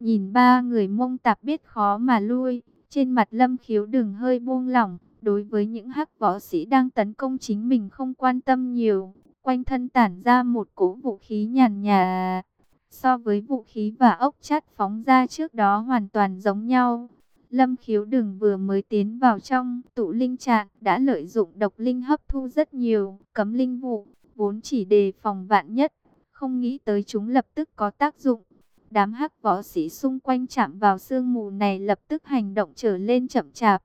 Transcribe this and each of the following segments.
Nhìn ba người mông tạp biết khó mà lui, trên mặt lâm khiếu đừng hơi buông lỏng. Đối với những hắc võ sĩ đang tấn công chính mình không quan tâm nhiều, quanh thân tản ra một cỗ vũ khí nhàn nhà. So với vũ khí và ốc chát phóng ra trước đó hoàn toàn giống nhau. Lâm khiếu đừng vừa mới tiến vào trong tụ linh trạng đã lợi dụng độc linh hấp thu rất nhiều cấm linh vụ, vốn chỉ đề phòng vạn nhất, không nghĩ tới chúng lập tức có tác dụng. Đám hắc võ sĩ xung quanh chạm vào sương mù này lập tức hành động trở lên chậm chạp.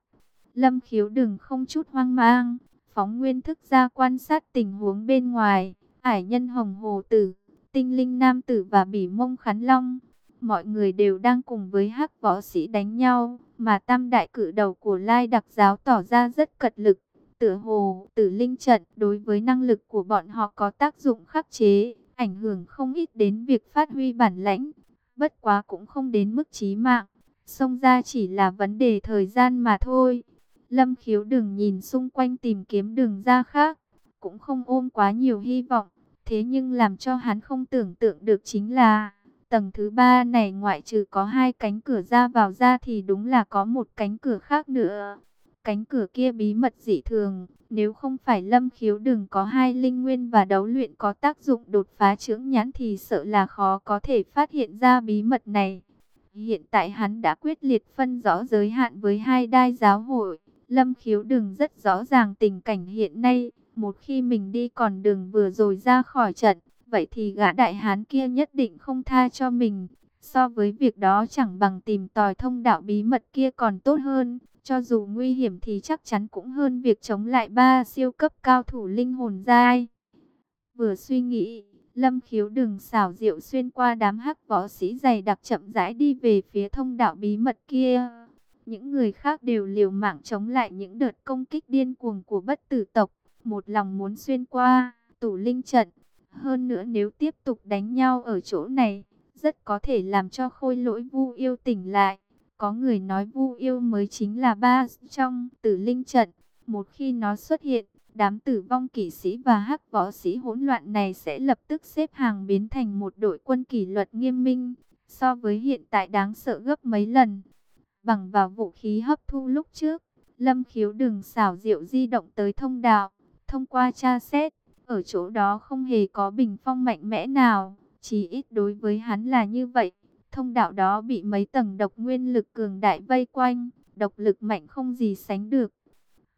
Lâm khiếu đừng không chút hoang mang, phóng nguyên thức ra quan sát tình huống bên ngoài, ải nhân hồng hồ tử, tinh linh nam tử và bỉ mông khắn long. Mọi người đều đang cùng với hắc võ sĩ đánh nhau, mà tam đại cử đầu của Lai đặc giáo tỏ ra rất cật lực. Tử hồ, tử linh trận đối với năng lực của bọn họ có tác dụng khắc chế, ảnh hưởng không ít đến việc phát huy bản lãnh. Bất quá cũng không đến mức chí mạng, xông ra chỉ là vấn đề thời gian mà thôi. Lâm khiếu đừng nhìn xung quanh tìm kiếm đường ra khác, cũng không ôm quá nhiều hy vọng. Thế nhưng làm cho hắn không tưởng tượng được chính là, tầng thứ ba này ngoại trừ có hai cánh cửa ra vào ra thì đúng là có một cánh cửa khác nữa. Cánh cửa kia bí mật dị thường, nếu không phải lâm khiếu đừng có hai linh nguyên và đấu luyện có tác dụng đột phá chướng nhãn thì sợ là khó có thể phát hiện ra bí mật này. Hiện tại hắn đã quyết liệt phân rõ giới hạn với hai đai giáo hội. Lâm khiếu đừng rất rõ ràng tình cảnh hiện nay. Một khi mình đi còn đường vừa rồi ra khỏi trận, vậy thì gã đại hán kia nhất định không tha cho mình. So với việc đó chẳng bằng tìm tòi thông đạo bí mật kia còn tốt hơn. Cho dù nguy hiểm thì chắc chắn cũng hơn việc chống lại ba siêu cấp cao thủ linh hồn giai. Vừa suy nghĩ, Lâm khiếu đừng xảo diệu xuyên qua đám hắc võ sĩ dày đặc chậm rãi đi về phía thông đạo bí mật kia. Những người khác đều liều mạng chống lại những đợt công kích điên cuồng của bất tử tộc. Một lòng muốn xuyên qua tủ linh trận. Hơn nữa nếu tiếp tục đánh nhau ở chỗ này, rất có thể làm cho khôi lỗi vu yêu tỉnh lại. Có người nói vu yêu mới chính là ba trong tử linh trận. Một khi nó xuất hiện, đám tử vong kỵ sĩ và hắc võ sĩ hỗn loạn này sẽ lập tức xếp hàng biến thành một đội quân kỷ luật nghiêm minh. So với hiện tại đáng sợ gấp mấy lần. Bằng vào vũ khí hấp thu lúc trước, Lâm khiếu đừng xảo diệu di động tới thông đạo. Thông qua tra xét, ở chỗ đó không hề có bình phong mạnh mẽ nào. Chỉ ít đối với hắn là như vậy. Thông đạo đó bị mấy tầng độc nguyên lực cường đại vây quanh, độc lực mạnh không gì sánh được.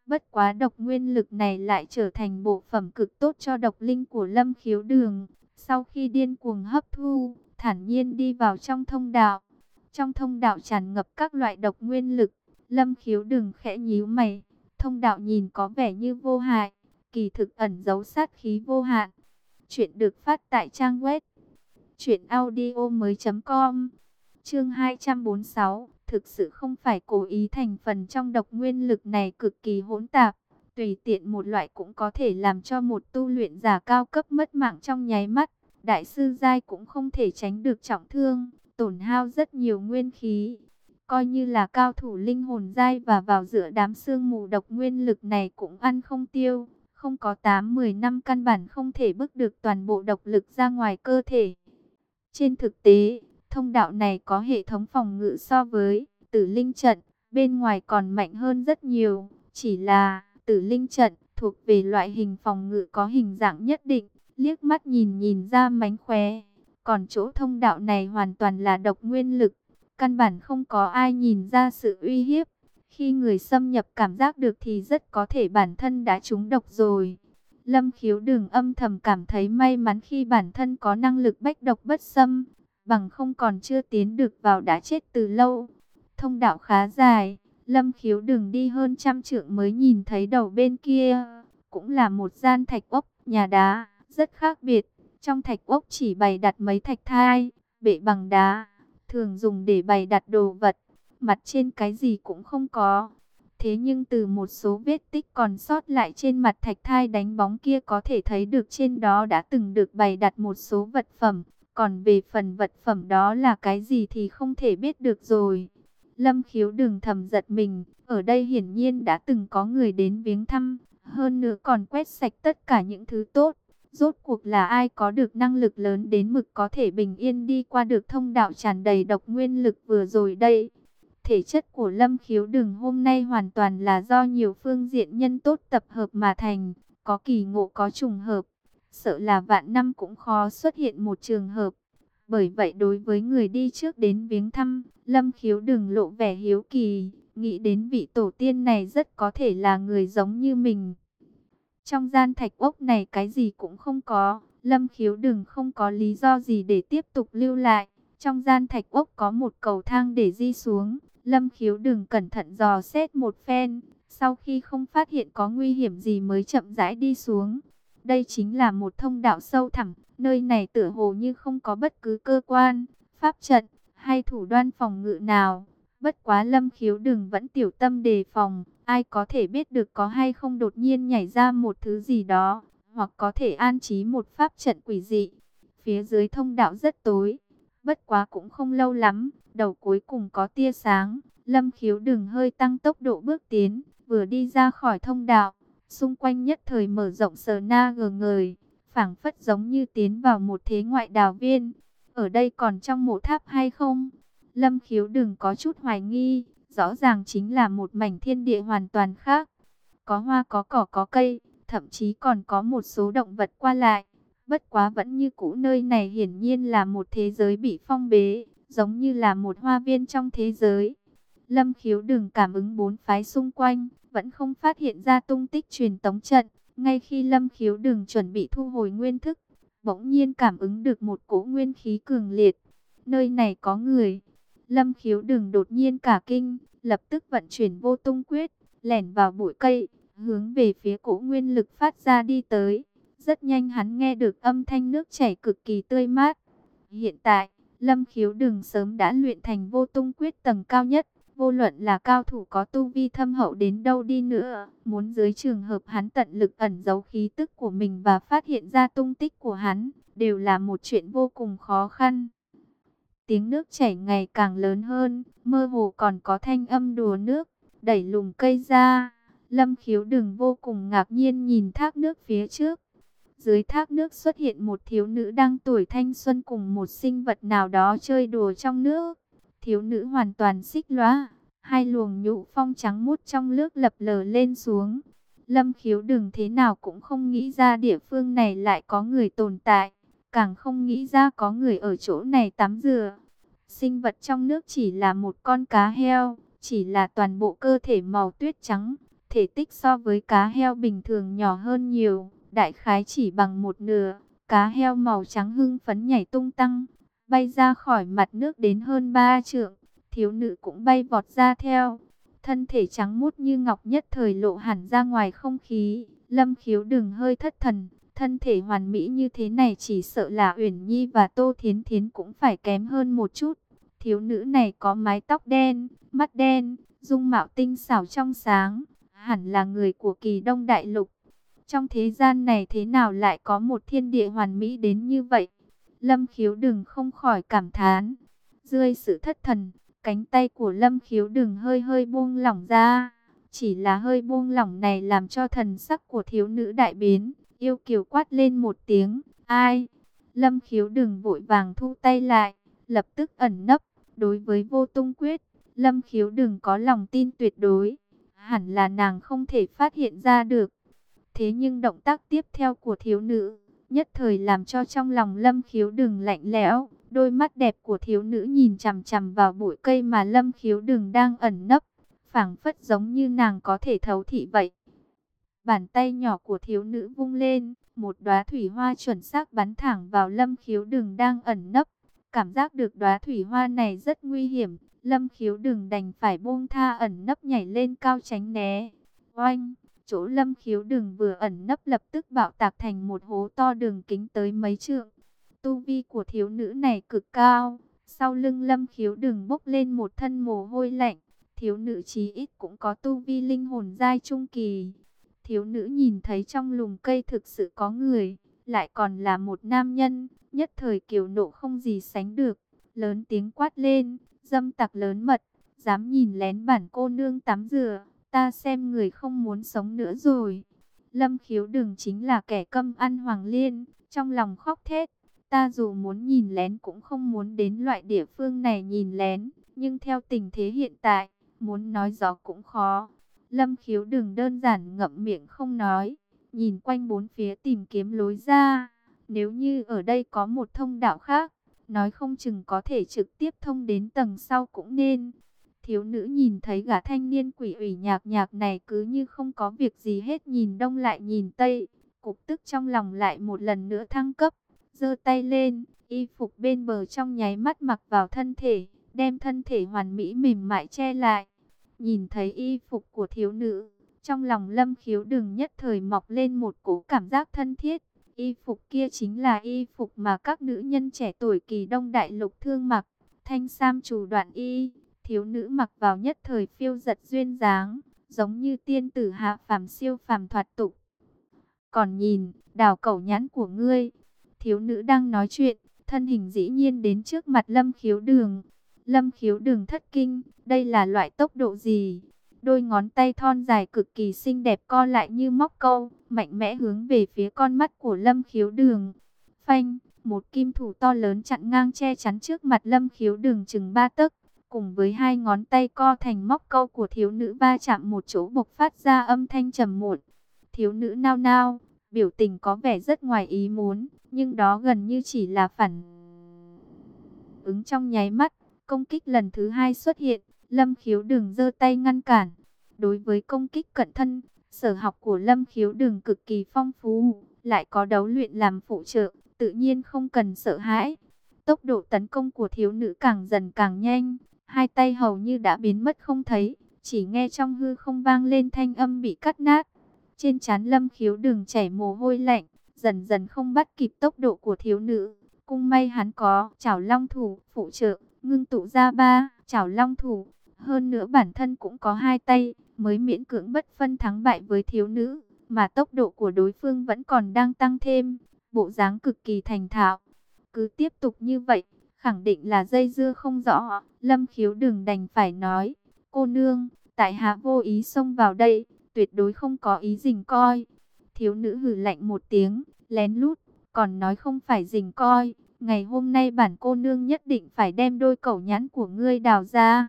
Bất quá độc nguyên lực này lại trở thành bộ phẩm cực tốt cho độc linh của lâm khiếu đường. Sau khi điên cuồng hấp thu, thản nhiên đi vào trong thông đạo. Trong thông đạo tràn ngập các loại độc nguyên lực. Lâm khiếu đường khẽ nhíu mày. Thông đạo nhìn có vẻ như vô hại. Kỳ thực ẩn giấu sát khí vô hạn. Chuyện được phát tại trang web Chuyện audio mới com. Chương 246 Thực sự không phải cố ý thành phần trong độc nguyên lực này cực kỳ hỗn tạp. Tùy tiện một loại cũng có thể làm cho một tu luyện giả cao cấp mất mạng trong nháy mắt. Đại sư Giai cũng không thể tránh được trọng thương, Tổn hao rất nhiều nguyên khí. Coi như là cao thủ linh hồn Giai và vào giữa đám xương mù độc nguyên lực này cũng ăn không tiêu, không có 8-10 năm căn bản không thể bước được toàn bộ độc lực ra ngoài cơ thể. Trên thực tế, thông đạo này có hệ thống phòng ngự so với tử linh trận, bên ngoài còn mạnh hơn rất nhiều. Chỉ là tử linh trận thuộc về loại hình phòng ngự có hình dạng nhất định, liếc mắt nhìn nhìn ra mánh khóe. Còn chỗ thông đạo này hoàn toàn là độc nguyên lực, căn bản không có ai nhìn ra sự uy hiếp. Khi người xâm nhập cảm giác được thì rất có thể bản thân đã trúng độc rồi. Lâm khiếu Đường âm thầm cảm thấy may mắn khi bản thân có năng lực bách độc bất xâm, bằng không còn chưa tiến được vào đã chết từ lâu. Thông đạo khá dài, lâm khiếu Đường đi hơn trăm trượng mới nhìn thấy đầu bên kia. Cũng là một gian thạch ốc, nhà đá, rất khác biệt. Trong thạch ốc chỉ bày đặt mấy thạch thai, bệ bằng đá, thường dùng để bày đặt đồ vật. Mặt trên cái gì cũng không có. Thế nhưng từ một số vết tích còn sót lại trên mặt thạch thai đánh bóng kia có thể thấy được trên đó đã từng được bày đặt một số vật phẩm. Còn về phần vật phẩm đó là cái gì thì không thể biết được rồi. Lâm khiếu đừng thầm giật mình, ở đây hiển nhiên đã từng có người đến viếng thăm, hơn nữa còn quét sạch tất cả những thứ tốt. Rốt cuộc là ai có được năng lực lớn đến mực có thể bình yên đi qua được thông đạo tràn đầy độc nguyên lực vừa rồi đây. Thể chất của Lâm Khiếu Đừng hôm nay hoàn toàn là do nhiều phương diện nhân tốt tập hợp mà thành, có kỳ ngộ có trùng hợp. Sợ là vạn năm cũng khó xuất hiện một trường hợp. Bởi vậy đối với người đi trước đến viếng thăm, Lâm Khiếu Đừng lộ vẻ hiếu kỳ, nghĩ đến vị tổ tiên này rất có thể là người giống như mình. Trong gian thạch ốc này cái gì cũng không có, Lâm Khiếu đừng không có lý do gì để tiếp tục lưu lại. Trong gian thạch ốc có một cầu thang để di xuống, Lâm Khiếu đừng cẩn thận dò xét một phen, sau khi không phát hiện có nguy hiểm gì mới chậm rãi đi xuống. Đây chính là một thông đạo sâu thẳm, nơi này tựa hồ như không có bất cứ cơ quan, pháp trận hay thủ đoan phòng ngự nào. Bất quá Lâm Khiếu đừng vẫn tiểu tâm đề phòng, Ai có thể biết được có hay không đột nhiên nhảy ra một thứ gì đó, hoặc có thể an trí một pháp trận quỷ dị. Phía dưới thông đạo rất tối, bất quá cũng không lâu lắm, đầu cuối cùng có tia sáng. Lâm khiếu đừng hơi tăng tốc độ bước tiến, vừa đi ra khỏi thông đạo, xung quanh nhất thời mở rộng sờ na gờ ngời, phảng phất giống như tiến vào một thế ngoại đào viên. Ở đây còn trong mộ tháp hay không? Lâm khiếu đừng có chút hoài nghi, rõ ràng chính là một mảnh thiên địa hoàn toàn khác. Có hoa có cỏ có cây, thậm chí còn có một số động vật qua lại. Bất quá vẫn như cũ nơi này hiển nhiên là một thế giới bị phong bế, giống như là một hoa viên trong thế giới. Lâm khiếu đừng cảm ứng bốn phái xung quanh, vẫn không phát hiện ra tung tích truyền tống trận. Ngay khi lâm khiếu đừng chuẩn bị thu hồi nguyên thức, bỗng nhiên cảm ứng được một cỗ nguyên khí cường liệt. Nơi này có người. Lâm khiếu đừng đột nhiên cả kinh, lập tức vận chuyển vô tung quyết, lẻn vào bụi cây, hướng về phía cỗ nguyên lực phát ra đi tới. Rất nhanh hắn nghe được âm thanh nước chảy cực kỳ tươi mát. Hiện tại, Lâm Khiếu đừng sớm đã luyện thành vô tung quyết tầng cao nhất. Vô luận là cao thủ có tu vi thâm hậu đến đâu đi nữa, muốn dưới trường hợp hắn tận lực ẩn giấu khí tức của mình và phát hiện ra tung tích của hắn, đều là một chuyện vô cùng khó khăn. Tiếng nước chảy ngày càng lớn hơn, mơ hồ còn có thanh âm đùa nước, đẩy lùm cây ra. Lâm khiếu đừng vô cùng ngạc nhiên nhìn thác nước phía trước. Dưới thác nước xuất hiện một thiếu nữ đang tuổi thanh xuân cùng một sinh vật nào đó chơi đùa trong nước. Thiếu nữ hoàn toàn xích lóa, hai luồng nhũ phong trắng mút trong nước lập lờ lên xuống. Lâm khiếu đừng thế nào cũng không nghĩ ra địa phương này lại có người tồn tại càng không nghĩ ra có người ở chỗ này tắm dừa Sinh vật trong nước chỉ là một con cá heo, chỉ là toàn bộ cơ thể màu tuyết trắng, thể tích so với cá heo bình thường nhỏ hơn nhiều, đại khái chỉ bằng một nửa. Cá heo màu trắng hưng phấn nhảy tung tăng, bay ra khỏi mặt nước đến hơn ba trượng, thiếu nữ cũng bay vọt ra theo. Thân thể trắng mút như ngọc nhất thời lộ hẳn ra ngoài không khí, lâm khiếu đừng hơi thất thần, Thân thể hoàn mỹ như thế này chỉ sợ là Uyển Nhi và Tô Thiến Thiến cũng phải kém hơn một chút. Thiếu nữ này có mái tóc đen, mắt đen, dung mạo tinh xảo trong sáng, hẳn là người của kỳ đông đại lục. Trong thế gian này thế nào lại có một thiên địa hoàn mỹ đến như vậy? Lâm khiếu đừng không khỏi cảm thán. rơi sự thất thần, cánh tay của lâm khiếu đừng hơi hơi buông lỏng ra. Chỉ là hơi buông lỏng này làm cho thần sắc của thiếu nữ đại biến. Yêu kiều quát lên một tiếng, ai? Lâm khiếu đừng vội vàng thu tay lại, lập tức ẩn nấp. Đối với vô tung quyết, Lâm khiếu đừng có lòng tin tuyệt đối. Hẳn là nàng không thể phát hiện ra được. Thế nhưng động tác tiếp theo của thiếu nữ, nhất thời làm cho trong lòng Lâm khiếu đừng lạnh lẽo. Đôi mắt đẹp của thiếu nữ nhìn chằm chằm vào bụi cây mà Lâm khiếu đừng đang ẩn nấp. phảng phất giống như nàng có thể thấu thị vậy. Bàn tay nhỏ của thiếu nữ vung lên, một đóa thủy hoa chuẩn xác bắn thẳng vào Lâm Khiếu Đừng đang ẩn nấp. Cảm giác được đóa thủy hoa này rất nguy hiểm, Lâm Khiếu Đừng đành phải buông tha ẩn nấp nhảy lên cao tránh né. Oanh, chỗ Lâm Khiếu đường vừa ẩn nấp lập tức bạo tạc thành một hố to đường kính tới mấy trượng. Tu vi của thiếu nữ này cực cao, sau lưng Lâm Khiếu đường bốc lên một thân mồ hôi lạnh. Thiếu nữ chí ít cũng có tu vi linh hồn giai trung kỳ, Thiếu nữ nhìn thấy trong lùm cây thực sự có người, lại còn là một nam nhân, nhất thời kiều nộ không gì sánh được. Lớn tiếng quát lên, dâm tặc lớn mật, dám nhìn lén bản cô nương tắm rửa, ta xem người không muốn sống nữa rồi. Lâm khiếu đừng chính là kẻ câm ăn hoàng liên, trong lòng khóc thét. Ta dù muốn nhìn lén cũng không muốn đến loại địa phương này nhìn lén, nhưng theo tình thế hiện tại, muốn nói gió cũng khó. Lâm khiếu đừng đơn giản ngậm miệng không nói, nhìn quanh bốn phía tìm kiếm lối ra. Nếu như ở đây có một thông đạo khác, nói không chừng có thể trực tiếp thông đến tầng sau cũng nên. Thiếu nữ nhìn thấy gã thanh niên quỷ ủy nhạc nhạc này cứ như không có việc gì hết nhìn đông lại nhìn tây. Cục tức trong lòng lại một lần nữa thăng cấp, giơ tay lên, y phục bên bờ trong nháy mắt mặc vào thân thể, đem thân thể hoàn mỹ mềm mại che lại. Nhìn thấy y phục của thiếu nữ, trong lòng lâm khiếu đừng nhất thời mọc lên một cố cảm giác thân thiết. Y phục kia chính là y phục mà các nữ nhân trẻ tuổi kỳ đông đại lục thương mặc, thanh sam chủ đoạn y, thiếu nữ mặc vào nhất thời phiêu giật duyên dáng, giống như tiên tử hạ phàm siêu phàm thoạt tục. Còn nhìn, đào cẩu nhãn của ngươi, thiếu nữ đang nói chuyện, thân hình dĩ nhiên đến trước mặt lâm khiếu đường. Lâm khiếu đường thất kinh, đây là loại tốc độ gì? Đôi ngón tay thon dài cực kỳ xinh đẹp co lại như móc câu, mạnh mẽ hướng về phía con mắt của lâm khiếu đường. Phanh, một kim thủ to lớn chặn ngang che chắn trước mặt lâm khiếu đường chừng ba tấc cùng với hai ngón tay co thành móc câu của thiếu nữ va chạm một chỗ bộc phát ra âm thanh trầm muộn. Thiếu nữ nao nao, biểu tình có vẻ rất ngoài ý muốn, nhưng đó gần như chỉ là phản ứng trong nháy mắt. Công kích lần thứ hai xuất hiện, Lâm Khiếu đường giơ tay ngăn cản. Đối với công kích cận thân, sở học của Lâm Khiếu đường cực kỳ phong phú, lại có đấu luyện làm phụ trợ, tự nhiên không cần sợ hãi. Tốc độ tấn công của thiếu nữ càng dần càng nhanh, hai tay hầu như đã biến mất không thấy, chỉ nghe trong hư không vang lên thanh âm bị cắt nát. Trên trán lâm khiếu đường chảy mồ hôi lạnh, dần dần không bắt kịp tốc độ của thiếu nữ. Cung may hắn có chảo long thủ, phụ trợ, ngưng tụ ra ba, chảo long thủ. Hơn nữa bản thân cũng có hai tay, mới miễn cưỡng bất phân thắng bại với thiếu nữ. Mà tốc độ của đối phương vẫn còn đang tăng thêm, bộ dáng cực kỳ thành thạo. Cứ tiếp tục như vậy, khẳng định là dây dưa không rõ. Lâm khiếu đừng đành phải nói, cô nương, tại hạ vô ý xông vào đây, tuyệt đối không có ý dình coi. Thiếu nữ hử lạnh một tiếng, lén lút, còn nói không phải dình coi. Ngày hôm nay bản cô nương nhất định phải đem đôi cẩu nhãn của ngươi đào ra.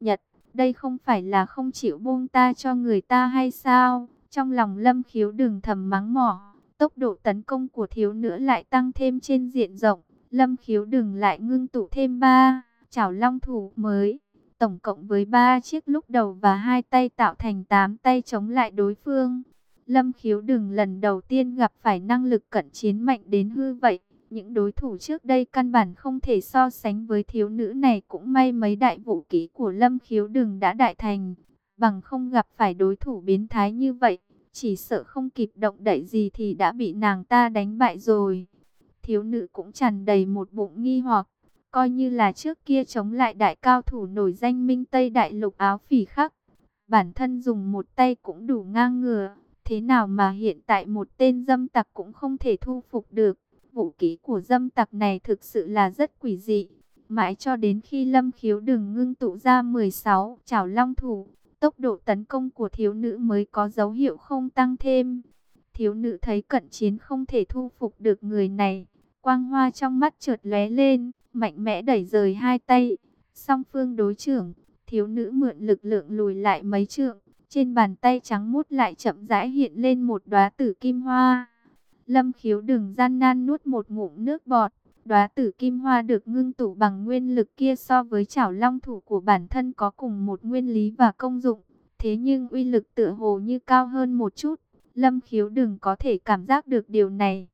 Nhật, đây không phải là không chịu buông ta cho người ta hay sao? Trong lòng lâm khiếu đừng thầm mắng mỏ, tốc độ tấn công của thiếu nữ lại tăng thêm trên diện rộng. Lâm khiếu đừng lại ngưng tụ thêm ba chảo long thủ mới. Tổng cộng với ba chiếc lúc đầu và hai tay tạo thành tám tay chống lại đối phương. Lâm khiếu đừng lần đầu tiên gặp phải năng lực cận chiến mạnh đến hư vậy. Những đối thủ trước đây căn bản không thể so sánh với thiếu nữ này cũng may mấy đại vũ kỹ của Lâm khiếu đừng đã đại thành. Bằng không gặp phải đối thủ biến thái như vậy, chỉ sợ không kịp động đậy gì thì đã bị nàng ta đánh bại rồi. Thiếu nữ cũng tràn đầy một bụng nghi hoặc, coi như là trước kia chống lại đại cao thủ nổi danh Minh Tây Đại Lục áo phỉ khắc. Bản thân dùng một tay cũng đủ ngang ngừa, thế nào mà hiện tại một tên dâm tặc cũng không thể thu phục được. Vũ ký của dâm tặc này thực sự là rất quỷ dị. Mãi cho đến khi lâm khiếu đừng ngưng tụ ra 16 chảo long thủ, tốc độ tấn công của thiếu nữ mới có dấu hiệu không tăng thêm. Thiếu nữ thấy cận chiến không thể thu phục được người này, Quang hoa trong mắt trượt lóe lên, mạnh mẽ đẩy rời hai tay. Song phương đối trưởng, thiếu nữ mượn lực lượng lùi lại mấy trượng. Trên bàn tay trắng mút lại chậm rãi hiện lên một đóa tử kim hoa. Lâm khiếu đừng gian nan nuốt một ngụm nước bọt. Đóa tử kim hoa được ngưng tụ bằng nguyên lực kia so với chảo long thủ của bản thân có cùng một nguyên lý và công dụng. Thế nhưng uy lực tựa hồ như cao hơn một chút. Lâm khiếu đừng có thể cảm giác được điều này.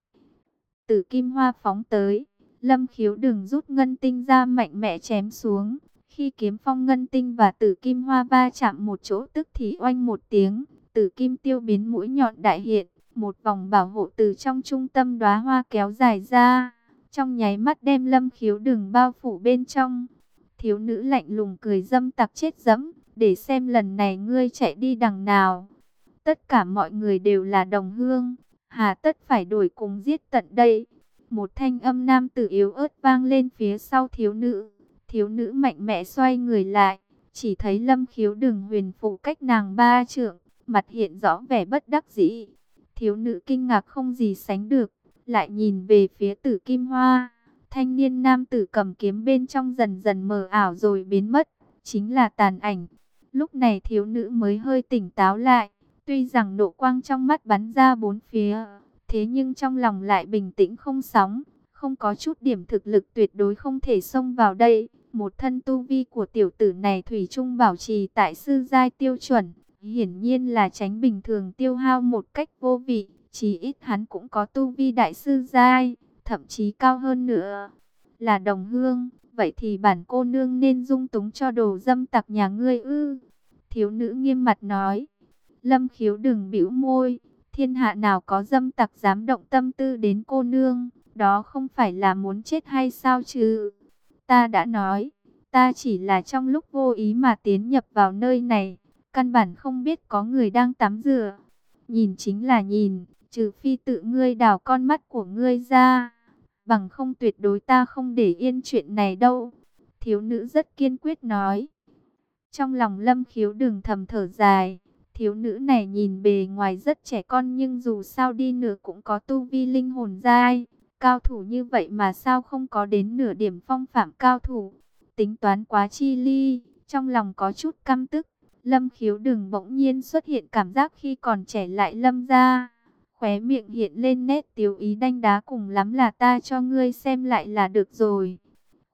Tử kim hoa phóng tới, lâm khiếu đừng rút ngân tinh ra mạnh mẽ chém xuống. Khi kiếm phong ngân tinh và tử kim hoa va chạm một chỗ tức thì oanh một tiếng, tử kim tiêu biến mũi nhọn đại hiện, một vòng bảo hộ từ trong trung tâm đóa hoa kéo dài ra, trong nháy mắt đem lâm khiếu đừng bao phủ bên trong. Thiếu nữ lạnh lùng cười dâm tặc chết dẫm, để xem lần này ngươi chạy đi đằng nào. Tất cả mọi người đều là đồng hương, Hà tất phải đổi cùng giết tận đây. Một thanh âm nam tử yếu ớt vang lên phía sau thiếu nữ. Thiếu nữ mạnh mẽ xoay người lại. Chỉ thấy lâm khiếu đường huyền phụ cách nàng ba trượng. Mặt hiện rõ vẻ bất đắc dĩ. Thiếu nữ kinh ngạc không gì sánh được, lại nhìn về phía tử kim hoa. Thanh niên nam tử cầm kiếm bên trong dần dần mờ ảo rồi biến mất, chính là tàn ảnh. Lúc này thiếu nữ mới hơi tỉnh táo lại, tuy rằng độ quang trong mắt bắn ra bốn phía, thế nhưng trong lòng lại bình tĩnh không sóng, không có chút điểm thực lực tuyệt đối không thể xông vào đây. Một thân tu vi của tiểu tử này Thủy chung bảo trì tại sư giai tiêu chuẩn, hiển nhiên là tránh bình thường tiêu hao một cách vô vị, chỉ ít hắn cũng có tu vi đại sư giai, thậm chí cao hơn nữa. Là đồng hương, vậy thì bản cô nương nên dung túng cho đồ dâm tặc nhà ngươi ư. Thiếu nữ nghiêm mặt nói, lâm khiếu đừng bĩu môi, thiên hạ nào có dâm tặc dám động tâm tư đến cô nương, đó không phải là muốn chết hay sao chứ. Ta đã nói, ta chỉ là trong lúc vô ý mà tiến nhập vào nơi này, căn bản không biết có người đang tắm rửa. Nhìn chính là nhìn, trừ phi tự ngươi đào con mắt của ngươi ra, bằng không tuyệt đối ta không để yên chuyện này đâu. Thiếu nữ rất kiên quyết nói. Trong lòng lâm khiếu đừng thầm thở dài, thiếu nữ này nhìn bề ngoài rất trẻ con nhưng dù sao đi nữa cũng có tu vi linh hồn dai. Cao thủ như vậy mà sao không có đến nửa điểm phong phạm cao thủ. Tính toán quá chi ly, trong lòng có chút căm tức. Lâm khiếu đừng bỗng nhiên xuất hiện cảm giác khi còn trẻ lại lâm ra. Khóe miệng hiện lên nét tiểu ý đanh đá cùng lắm là ta cho ngươi xem lại là được rồi.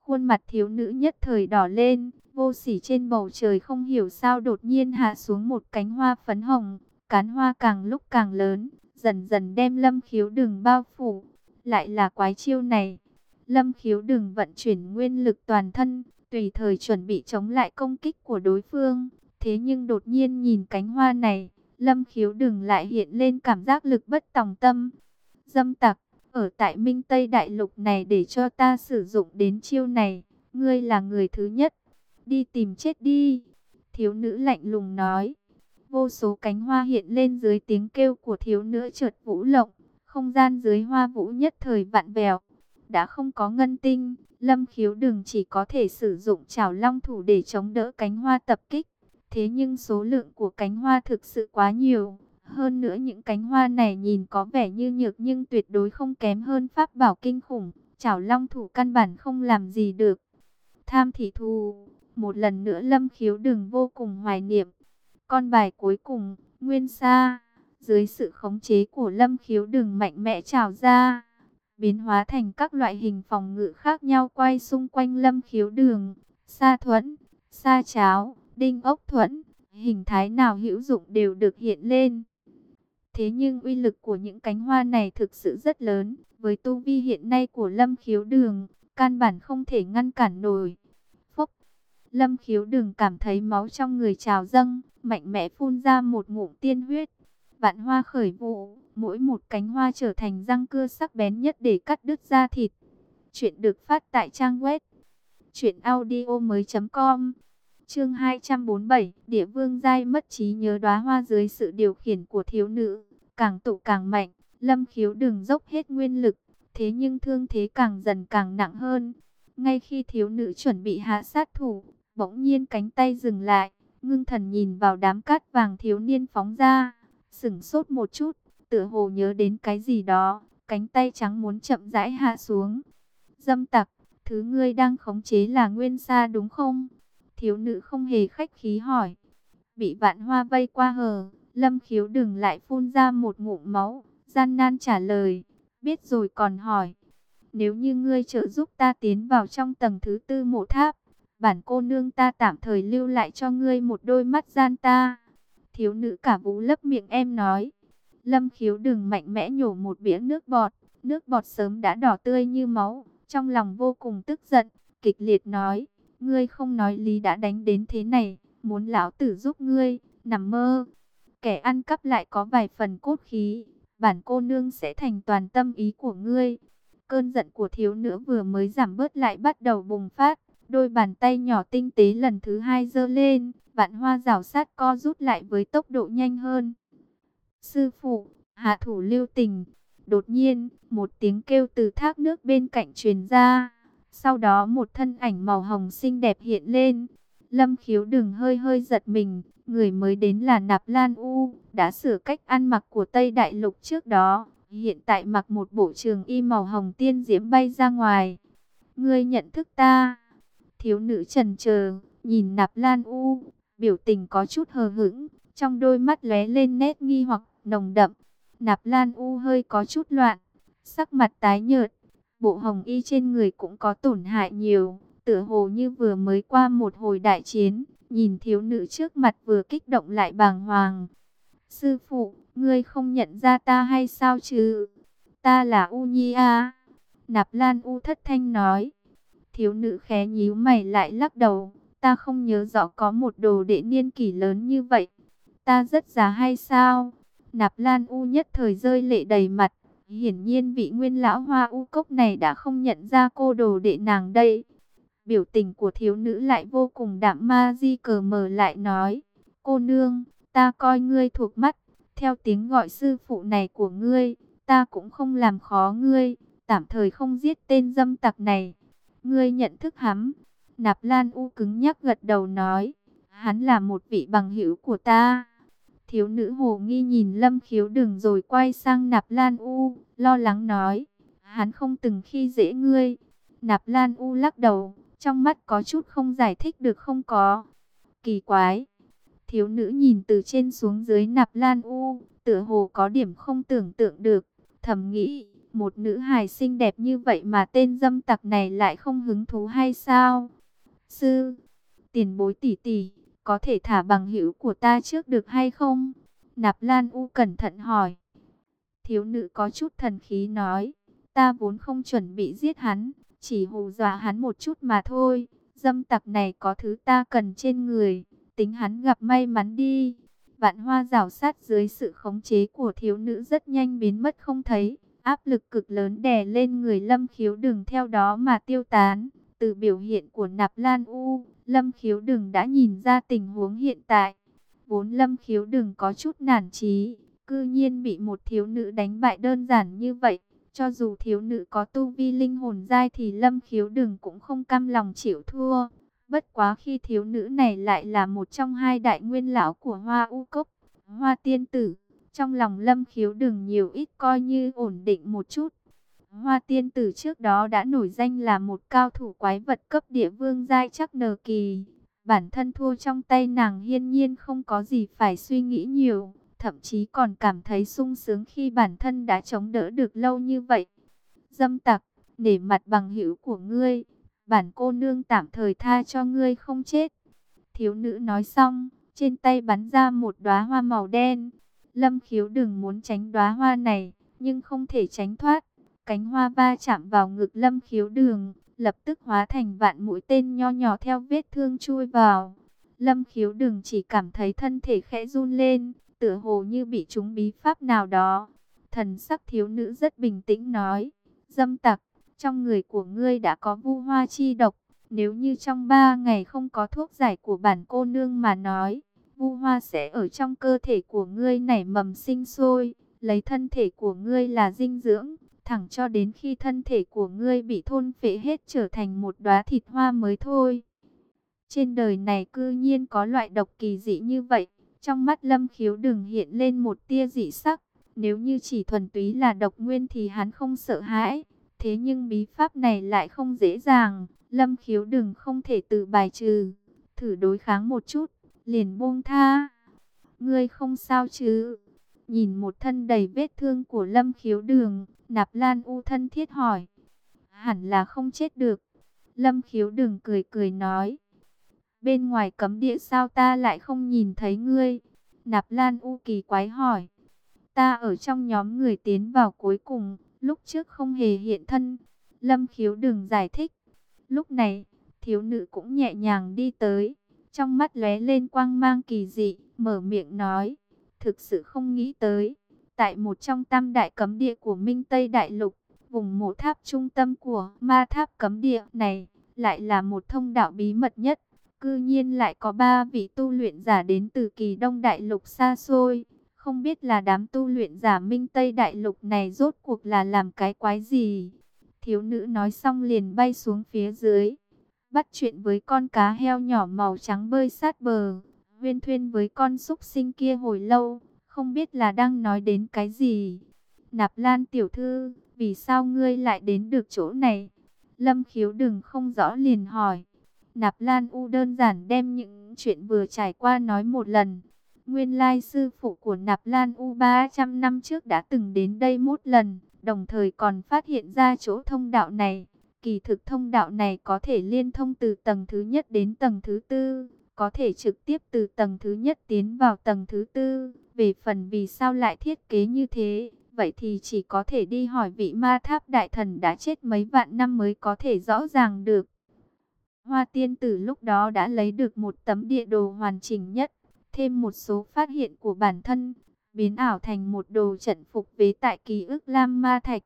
Khuôn mặt thiếu nữ nhất thời đỏ lên, vô sỉ trên bầu trời không hiểu sao đột nhiên hạ xuống một cánh hoa phấn hồng. Cán hoa càng lúc càng lớn, dần dần đem lâm khiếu đừng bao phủ. Lại là quái chiêu này. Lâm khiếu đừng vận chuyển nguyên lực toàn thân, tùy thời chuẩn bị chống lại công kích của đối phương. Thế nhưng đột nhiên nhìn cánh hoa này, Lâm khiếu đừng lại hiện lên cảm giác lực bất tòng tâm. Dâm tặc, ở tại Minh Tây Đại Lục này để cho ta sử dụng đến chiêu này, ngươi là người thứ nhất. Đi tìm chết đi. Thiếu nữ lạnh lùng nói. Vô số cánh hoa hiện lên dưới tiếng kêu của thiếu nữ chợt vũ lộng. Không gian dưới hoa vũ nhất thời vặn vẹo. Đã không có ngân tinh, lâm khiếu đừng chỉ có thể sử dụng chảo long thủ để chống đỡ cánh hoa tập kích. Thế nhưng số lượng của cánh hoa thực sự quá nhiều. Hơn nữa những cánh hoa này nhìn có vẻ như nhược nhưng tuyệt đối không kém hơn pháp bảo kinh khủng. Chảo long thủ căn bản không làm gì được. Tham thị thù, một lần nữa lâm khiếu đừng vô cùng hoài niệm. Con bài cuối cùng, nguyên sa, dưới sự khống chế của lâm khiếu đừng mạnh mẽ trào ra. Biến hóa thành các loại hình phòng ngự khác nhau quay xung quanh lâm khiếu đường, sa thuẫn, sa cháo, đinh ốc thuẫn, hình thái nào hữu dụng đều được hiện lên. Thế nhưng uy lực của những cánh hoa này thực sự rất lớn, với tu vi hiện nay của lâm khiếu đường, căn bản không thể ngăn cản nổi. Lâm khiếu đường cảm thấy máu trong người trào dâng, mạnh mẽ phun ra một ngụm tiên huyết. Vạn hoa khởi vụ, mỗi một cánh hoa trở thành răng cưa sắc bén nhất để cắt đứt da thịt. Chuyện được phát tại trang web chuyện audio mới.com Chương 247, Địa Vương giai mất trí nhớ đóa hoa dưới sự điều khiển của thiếu nữ, càng tụ càng mạnh, Lâm Khiếu đừng dốc hết nguyên lực, thế nhưng thương thế càng dần càng nặng hơn. Ngay khi thiếu nữ chuẩn bị hạ sát thủ, bỗng nhiên cánh tay dừng lại, ngưng thần nhìn vào đám cát vàng thiếu niên phóng ra, sững sốt một chút, tựa hồ nhớ đến cái gì đó, cánh tay trắng muốn chậm rãi hạ xuống. Dâm tặc, thứ ngươi đang khống chế là nguyên sa đúng không? Thiếu nữ không hề khách khí hỏi. Bị vạn hoa vây qua hờ, lâm khiếu đừng lại phun ra một ngụm máu, gian nan trả lời. Biết rồi còn hỏi. Nếu như ngươi trợ giúp ta tiến vào trong tầng thứ tư mộ tháp, bản cô nương ta tạm thời lưu lại cho ngươi một đôi mắt gian ta. Thiếu nữ cả vũ lấp miệng em nói. Lâm khiếu đừng mạnh mẽ nhổ một bĩa nước bọt. Nước bọt sớm đã đỏ tươi như máu. Trong lòng vô cùng tức giận, kịch liệt nói. Ngươi không nói lý đã đánh đến thế này, muốn lão tử giúp ngươi, nằm mơ. Kẻ ăn cắp lại có vài phần cốt khí, bản cô nương sẽ thành toàn tâm ý của ngươi. Cơn giận của thiếu nữ vừa mới giảm bớt lại bắt đầu bùng phát, đôi bàn tay nhỏ tinh tế lần thứ hai giơ lên, vạn hoa rào sát co rút lại với tốc độ nhanh hơn. Sư phụ, hạ thủ lưu tình, đột nhiên, một tiếng kêu từ thác nước bên cạnh truyền ra. Sau đó một thân ảnh màu hồng xinh đẹp hiện lên. Lâm khiếu đừng hơi hơi giật mình, người mới đến là Nạp Lan U, đã sửa cách ăn mặc của Tây Đại Lục trước đó, hiện tại mặc một bộ trường y màu hồng tiên diễm bay ra ngoài. Ngươi nhận thức ta? Thiếu nữ trần chờ, nhìn Nạp Lan U, biểu tình có chút hờ hững, trong đôi mắt lóe lên nét nghi hoặc nồng đậm. Nạp Lan U hơi có chút loạn, sắc mặt tái nhợt, bộ hồng y trên người cũng có tổn hại nhiều, tựa hồ như vừa mới qua một hồi đại chiến, nhìn thiếu nữ trước mặt vừa kích động lại bàng hoàng. Sư phụ, ngươi không nhận ra ta hay sao chứ? Ta là U Nhi A. Nạp Lan U thất thanh nói. Thiếu nữ khé nhíu mày lại lắc đầu. Ta không nhớ rõ có một đồ đệ niên kỷ lớn như vậy. Ta rất già hay sao? Nạp Lan U nhất thời rơi lệ đầy mặt. Hiển nhiên vị nguyên lão hoa u cốc này đã không nhận ra cô đồ đệ nàng đây. Biểu tình của thiếu nữ lại vô cùng đạm ma di cờ mờ lại nói. Cô nương, ta coi ngươi thuộc mắt. Theo tiếng gọi sư phụ này của ngươi, ta cũng không làm khó ngươi. Tạm thời không giết tên dâm tặc này. Ngươi nhận thức hắn. Nạp Lan U cứng nhắc gật đầu nói. Hắn là một vị bằng hữu của ta. Thiếu nữ hồ nghi nhìn Lâm Khiếu Đừng rồi quay sang Nạp Lan U, lo lắng nói, hắn không từng khi dễ ngươi. Nạp Lan U lắc đầu, trong mắt có chút không giải thích được không có. Kỳ quái. Thiếu nữ nhìn từ trên xuống dưới Nạp Lan U, tựa hồ có điểm không tưởng tượng được, thầm nghĩ, một nữ hài xinh đẹp như vậy mà tên dâm tặc này lại không hứng thú hay sao? Sư, tiền bối tỷ tỷ, có thể thả bằng hữu của ta trước được hay không? Nạp Lan U cẩn thận hỏi. Thiếu nữ có chút thần khí nói, ta vốn không chuẩn bị giết hắn, chỉ hù dọa hắn một chút mà thôi. Dâm tặc này có thứ ta cần trên người, tính hắn gặp may mắn đi. Vạn hoa rào sát dưới sự khống chế của thiếu nữ rất nhanh biến mất không thấy. Áp lực cực lớn đè lên người lâm khiếu đừng theo đó mà tiêu tán. Từ biểu hiện của nạp lan u, lâm khiếu đừng đã nhìn ra tình huống hiện tại. Vốn lâm khiếu đừng có chút nản trí, cư nhiên bị một thiếu nữ đánh bại đơn giản như vậy. Cho dù thiếu nữ có tu vi linh hồn dai thì lâm khiếu đừng cũng không cam lòng chịu thua. Bất quá khi thiếu nữ này lại là một trong hai đại nguyên lão của Hoa U Cốc, Hoa Tiên Tử. Trong lòng lâm khiếu đừng nhiều ít coi như ổn định một chút. Hoa Tiên Tử trước đó đã nổi danh là một cao thủ quái vật cấp địa vương giai chắc nờ kỳ. Bản thân thua trong tay nàng hiên nhiên không có gì phải suy nghĩ nhiều. Thậm chí còn cảm thấy sung sướng khi bản thân đã chống đỡ được lâu như vậy. Dâm tặc, để mặt bằng hữu của ngươi bản cô nương tạm thời tha cho ngươi không chết. Thiếu nữ nói xong, trên tay bắn ra một đóa hoa màu đen. Lâm khiếu đừng muốn tránh đóa hoa này, nhưng không thể tránh thoát. Cánh hoa va chạm vào ngực lâm khiếu đường, lập tức hóa thành vạn mũi tên nho nhỏ theo vết thương chui vào. Lâm khiếu Đường chỉ cảm thấy thân thể khẽ run lên, tựa hồ như bị trúng bí pháp nào đó. Thần sắc thiếu nữ rất bình tĩnh nói, dâm tặc, trong người của ngươi đã có vu hoa chi độc. Nếu như trong ba ngày không có thuốc giải của bản cô nương mà nói, vu hoa sẽ ở trong cơ thể của ngươi nảy mầm sinh sôi, lấy thân thể của ngươi là dinh dưỡng, thẳng cho đến khi thân thể của ngươi bị thôn phệ hết trở thành một đóa thịt hoa mới thôi. Trên đời này cư nhiên có loại độc kỳ dị như vậy, trong mắt lâm khiếu đừng hiện lên một tia dị sắc, nếu như chỉ thuần túy là độc nguyên thì hắn không sợ hãi. Thế nhưng bí pháp này lại không dễ dàng, lâm khiếu đừng không thể tự bài trừ, thử đối kháng một chút, liền buông tha. Ngươi không sao chứ? Nhìn một thân đầy vết thương của lâm khiếu đường, nạp lan u thân thiết hỏi. Hẳn là không chết được. Lâm khiếu đường cười cười nói. Bên ngoài cấm địa sao ta lại không nhìn thấy ngươi? Nạp lan u kỳ quái hỏi. Ta ở trong nhóm người tiến vào cuối cùng, lúc trước không hề hiện thân. Lâm khiếu Đường giải thích. Lúc này, thiếu nữ cũng nhẹ nhàng đi tới, trong mắt lóe lên quang mang kỳ dị, mở miệng nói, thực sự không nghĩ tới. Tại một trong tam đại cấm địa của Minh Tây Đại Lục, vùng mộ tháp trung tâm của ma tháp cấm địa này, lại là một thông đạo bí mật nhất. Cư nhiên lại có ba vị tu luyện giả đến từ kỳ đông đại lục xa xôi. Không biết là đám tu luyện giả minh Tây Đại Lục này rốt cuộc là làm cái quái gì. Thiếu nữ nói xong liền bay xuống phía dưới bắt chuyện với con cá heo nhỏ màu trắng bơi sát bờ, huyên thuyên với con súc sinh kia hồi lâu, không biết là đang nói đến cái gì. Nạp Lan tiểu thư, vì sao ngươi lại đến được chỗ này? Lâm khiếu đừng không rõ liền hỏi. Nạp Lan U đơn giản đem những chuyện vừa trải qua nói một lần. Nguyên lai sư phụ của Nạp Lan U 300 năm trước đã từng đến đây một lần, đồng thời còn phát hiện ra chỗ thông đạo này. Kỳ thực thông đạo này có thể liên thông từ tầng thứ nhất đến tầng thứ tư, có thể trực tiếp từ tầng thứ nhất tiến vào tầng thứ tư. Về phần vì sao lại thiết kế như thế, vậy thì chỉ có thể đi hỏi vị ma tháp đại thần đã chết mấy vạn năm mới có thể rõ ràng được. Hoa tiên tử lúc đó đã lấy được một tấm địa đồ hoàn chỉnh nhất, thêm một số phát hiện của bản thân, biến ảo thành một đồ trận phục vế tại ký ức Lam Ma Thạch.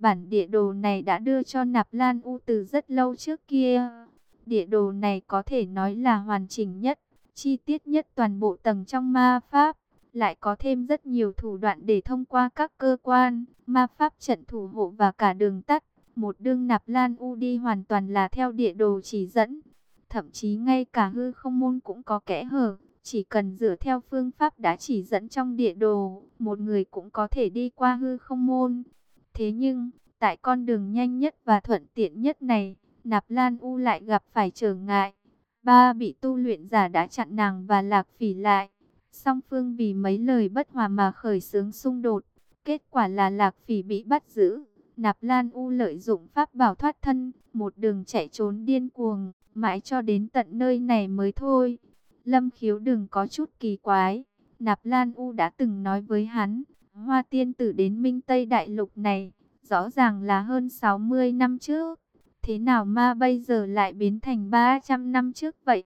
Bản địa đồ này đã đưa cho Nạp Lan U từ rất lâu trước kia. Địa đồ này có thể nói là hoàn chỉnh nhất, chi tiết nhất toàn bộ tầng trong ma pháp. Lại có thêm rất nhiều thủ đoạn để thông qua các cơ quan, ma pháp trận thủ hộ và cả đường tắt. Một đương Nạp Lan U đi hoàn toàn là theo địa đồ chỉ dẫn. Thậm chí ngay cả hư không môn cũng có kẽ hở. Chỉ cần dựa theo phương pháp đã chỉ dẫn trong địa đồ, một người cũng có thể đi qua hư không môn. Thế nhưng, tại con đường nhanh nhất và thuận tiện nhất này, Nạp Lan U lại gặp phải trở ngại. Ba bị tu luyện giả đã chặn nàng và lạc phỉ lại. Song phương vì mấy lời bất hòa mà khởi xướng xung đột. Kết quả là lạc phỉ bị bắt giữ. Nạp Lan U lợi dụng pháp bảo thoát thân, một đường chạy trốn điên cuồng, mãi cho đến tận nơi này mới thôi. Lâm khiếu đừng có chút kỳ quái. Nạp Lan U đã từng nói với hắn, Hoa tiên tử đến Minh Tây Đại Lục này, rõ ràng là hơn 60 năm trước. Thế nào ma bây giờ lại biến thành 300 năm trước vậy?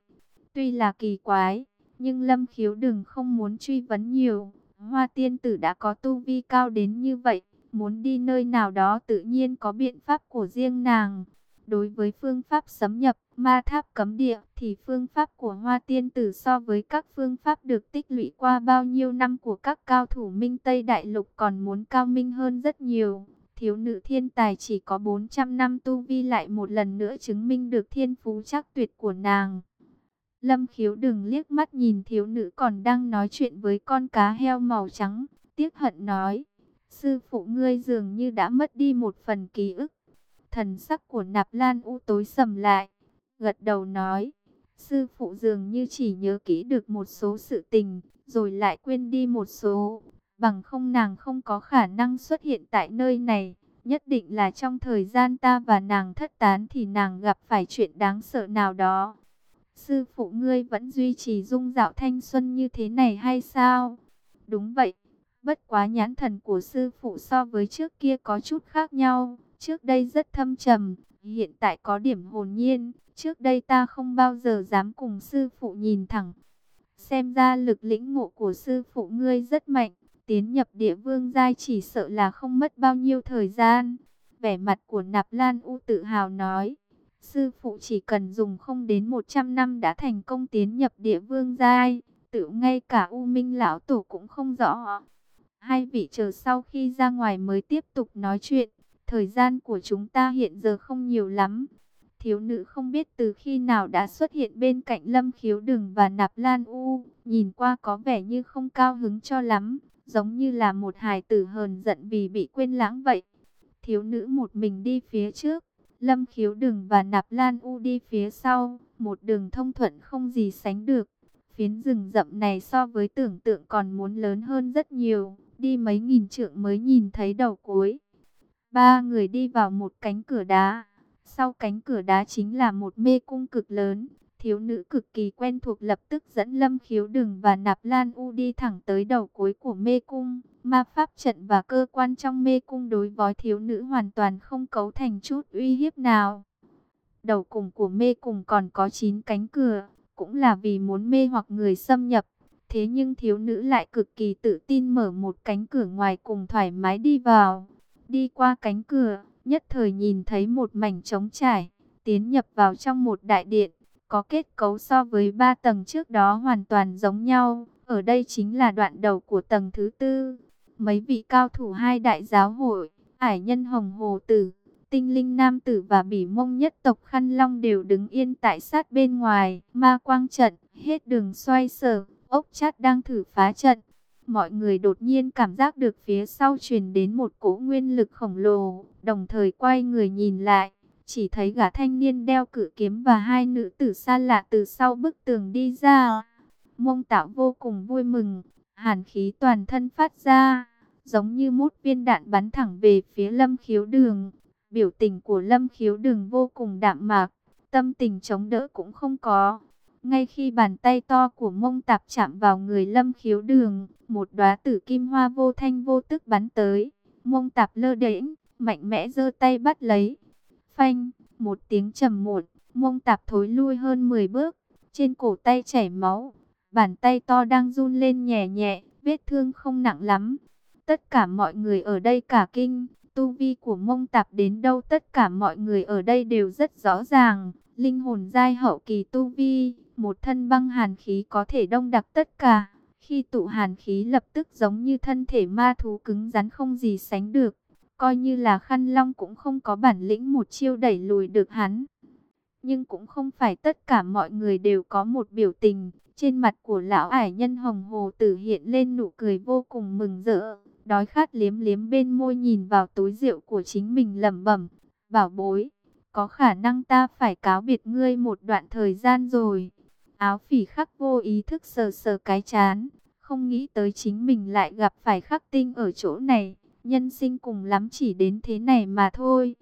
Tuy là kỳ quái, nhưng Lâm khiếu đừng không muốn truy vấn nhiều. Hoa tiên tử đã có tu vi cao đến như vậy, muốn đi nơi nào đó tự nhiên có biện pháp của riêng nàng. Đối với phương pháp sấm nhập ma tháp cấm địa thì phương pháp của Hoa Tiên Tử so với các phương pháp được tích lũy qua bao nhiêu năm của các cao thủ Minh Tây Đại Lục còn muốn cao minh hơn rất nhiều. Thiếu nữ thiên tài chỉ có 400 năm tu vi lại một lần nữa chứng minh được thiên phú chắc tuyệt của nàng. Lâm khiếu đừng liếc mắt nhìn thiếu nữ còn đang nói chuyện với con cá heo màu trắng, tiếc hận nói. Sư phụ ngươi dường như đã mất đi một phần ký ức. Thần sắc của nạp lan u tối sầm lại, gật đầu nói. Sư phụ dường như chỉ nhớ kỹ được một số sự tình, rồi lại quên đi một số. Bằng không nàng không có khả năng xuất hiện tại nơi này. Nhất định là trong thời gian ta và nàng thất tán thì nàng gặp phải chuyện đáng sợ nào đó. Sư phụ ngươi vẫn duy trì dung dạo thanh xuân như thế này hay sao? Đúng vậy. Bất quá nhãn thần của sư phụ so với trước kia có chút khác nhau. Trước đây rất thâm trầm, hiện tại có điểm hồn nhiên. Trước đây ta không bao giờ dám cùng sư phụ nhìn thẳng. Xem ra lực lĩnh ngộ của sư phụ ngươi rất mạnh. Tiến nhập địa vương giai chỉ sợ là không mất bao nhiêu thời gian. Vẻ mặt của Nạp Lan U tự hào nói. Sư phụ chỉ cần dùng không đến 100 năm đã thành công tiến nhập địa vương giai. Tự ngay cả U Minh Lão Tổ cũng không rõ. Hai vị chờ sau khi ra ngoài mới tiếp tục nói chuyện. Thời gian của chúng ta hiện giờ không nhiều lắm. Thiếu nữ không biết từ khi nào đã xuất hiện bên cạnh Lâm Khiếu Đừng và Nạp Lan U. Nhìn qua có vẻ như không cao hứng cho lắm. Giống như là một hài tử hờn giận vì bị quên lãng vậy. Thiếu nữ một mình đi phía trước. Lâm Khiếu Đừng và Nạp Lan U đi phía sau. Một đường thông thuận không gì sánh được. Phiến rừng rậm này so với tưởng tượng còn muốn lớn hơn rất nhiều, đi mấy nghìn trượng mới nhìn thấy đầu cuối. Ba người đi vào một cánh cửa đá. Sau cánh cửa đá chính là một mê cung cực lớn. Thiếu nữ cực kỳ quen thuộc lập tức dẫn Lâm Khiếu Đừng và Nạp Lan U đi thẳng tới đầu cuối của mê cung. Ma pháp trận và cơ quan trong mê cung đối với thiếu nữ hoàn toàn không cấu thành chút uy hiếp nào. Đầu cùng của mê cung còn có 9 cánh cửa, cũng là vì muốn mê hoặc người xâm nhập. Thế nhưng thiếu nữ lại cực kỳ tự tin mở một cánh cửa ngoài cùng thoải mái đi vào. Đi qua cánh cửa, nhất thời nhìn thấy một mảnh trống trải, tiến nhập vào trong một đại điện. Có kết cấu so với ba tầng trước đó hoàn toàn giống nhau. Ở đây chính là đoạn đầu của tầng thứ tư. Mấy vị cao thủ hai đại giáo hội, ải nhân hồng hồ tử, tinh linh nam tử và bỉ mông nhất tộc Khăn Long đều đứng yên tại sát bên ngoài. Ma quang trận, hết đường xoay sở, ốc chát đang thử phá trận. Mọi người đột nhiên cảm giác được phía sau truyền đến một cỗ nguyên lực khổng lồ, đồng thời quay người nhìn lại. Chỉ thấy gã thanh niên đeo cử kiếm và hai nữ tử xa lạ từ sau bức tường đi ra. Mông tạo vô cùng vui mừng, hàn khí toàn thân phát ra, giống như mút viên đạn bắn thẳng về phía lâm khiếu đường. Biểu tình của lâm khiếu đường vô cùng đạm mạc, tâm tình chống đỡ cũng không có. Ngay khi bàn tay to của mông tạp chạm vào người lâm khiếu đường, một đóa tử kim hoa vô thanh vô tức bắn tới. Mông tạp lơ đễnh, mạnh mẽ giơ tay bắt lấy. Phanh, một tiếng trầm muộn, mông tạp thối lui hơn 10 bước, trên cổ tay chảy máu. Bàn tay to đang run lên nhẹ nhẹ, vết thương không nặng lắm. Tất cả mọi người ở đây cả kinh, tu vi của mông tạp đến đâu tất cả mọi người ở đây đều rất rõ ràng. Linh hồn giai hậu kỳ tu vi, một thân băng hàn khí có thể đông đặc tất cả. Khi tụ hàn khí lập tức giống như thân thể ma thú cứng rắn không gì sánh được. Coi như là khăn long cũng không có bản lĩnh một chiêu đẩy lùi được hắn. Nhưng cũng không phải tất cả mọi người đều có một biểu tình. Trên mặt của lão ải nhân hồng hồ tử hiện lên nụ cười vô cùng mừng rỡ. Đói khát liếm liếm bên môi nhìn vào túi rượu của chính mình lẩm bẩm. Bảo bối, có khả năng ta phải cáo biệt ngươi một đoạn thời gian rồi. Áo phỉ khắc vô ý thức sờ sờ cái chán, không nghĩ tới chính mình lại gặp phải khắc tinh ở chỗ này. Nhân sinh cùng lắm chỉ đến thế này mà thôi.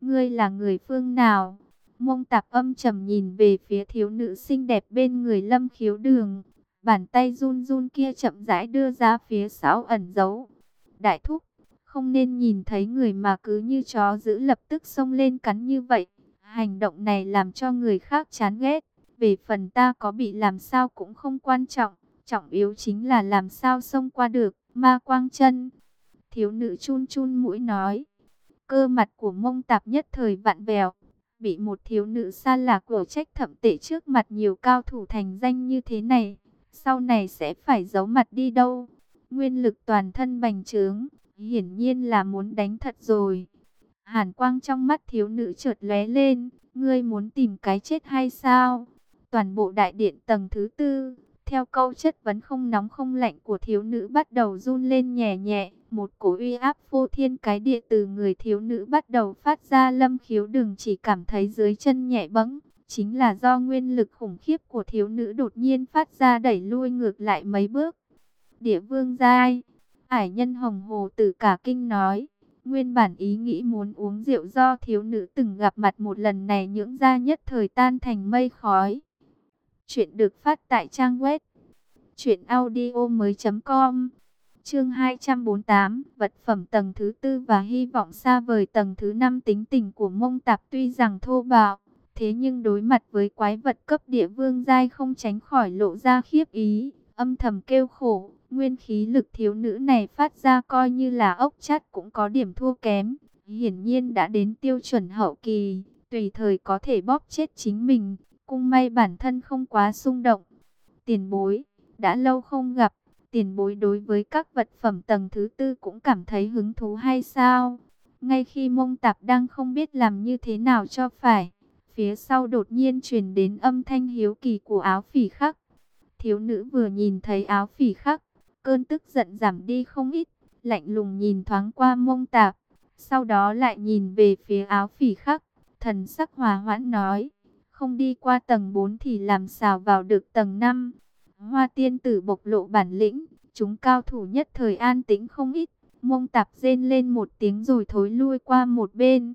Ngươi là người phương nào? Mông tạp âm trầm nhìn về phía thiếu nữ xinh đẹp bên người lâm khiếu đường. Bàn tay run run kia chậm rãi đưa ra phía sáu ẩn giấu. Đại thúc, không nên nhìn thấy người mà cứ như chó giữ lập tức xông lên cắn như vậy. Hành động này làm cho người khác chán ghét. Về phần ta có bị làm sao cũng không quan trọng. Trọng yếu chính là làm sao xông qua được. Ma quang chân. Thiếu nữ chun chun mũi nói. Cơ mặt của mông tạp nhất thời vạn vẹo. Bị một thiếu nữ xa lạ của trách thậm tệ trước mặt nhiều cao thủ thành danh như thế này. Sau này sẽ phải giấu mặt đi đâu. Nguyên lực toàn thân bành trướng. Hiển nhiên là muốn đánh thật rồi. Hàn quang trong mắt thiếu nữ chợt lóe lên. Ngươi muốn tìm cái chết hay sao? Toàn bộ đại điện tầng thứ tư, theo câu chất vấn không nóng không lạnh của thiếu nữ bắt đầu run lên nhẹ nhẹ. Một cổ uy áp vô thiên cái địa từ người thiếu nữ bắt đầu phát ra lâm khiếu đừng chỉ cảm thấy dưới chân nhẹ bẫng. Chính là do nguyên lực khủng khiếp của thiếu nữ đột nhiên phát ra đẩy lui ngược lại mấy bước. Địa vương giai, ải nhân hồng hồ tử cả kinh nói. Nguyên bản ý nghĩ muốn uống rượu do thiếu nữ từng gặp mặt một lần này nhưỡng ra nhất thời tan thành mây khói. Chuyện được phát tại trang web truyệnaudiomoi.com. Chương 248, vật phẩm tầng thứ tư và hy vọng xa vời tầng thứ năm. Tính tình của Mông Tạp tuy rằng thô bạo, thế nhưng đối mặt với quái vật cấp địa vương giai không tránh khỏi lộ ra khiếp ý, âm thầm kêu khổ, nguyên khí lực thiếu nữ này phát ra coi như là ốc chát cũng có điểm thua kém, hiển nhiên đã đến tiêu chuẩn hậu kỳ, tùy thời có thể bóp chết chính mình, cung may bản thân không quá xung động. Tiền bối, đã lâu không gặp, tiền bối đối với các vật phẩm tầng thứ tư cũng cảm thấy hứng thú hay sao? Ngay khi mông tạp đang không biết làm như thế nào cho phải, phía sau đột nhiên truyền đến âm thanh hiếu kỳ của áo phỉ khắc. Thiếu nữ vừa nhìn thấy áo phỉ khắc, cơn tức giận giảm đi không ít, lạnh lùng nhìn thoáng qua mông tạp, sau đó lại nhìn về phía áo phỉ khắc, thần sắc hòa hoãn nói, không đi qua tầng 4 thì làm sao vào được tầng 5. Hoa tiên tử bộc lộ bản lĩnh, chúng cao thủ nhất thời an tĩnh không ít, mông tạp rên lên một tiếng rồi thối lui qua một bên.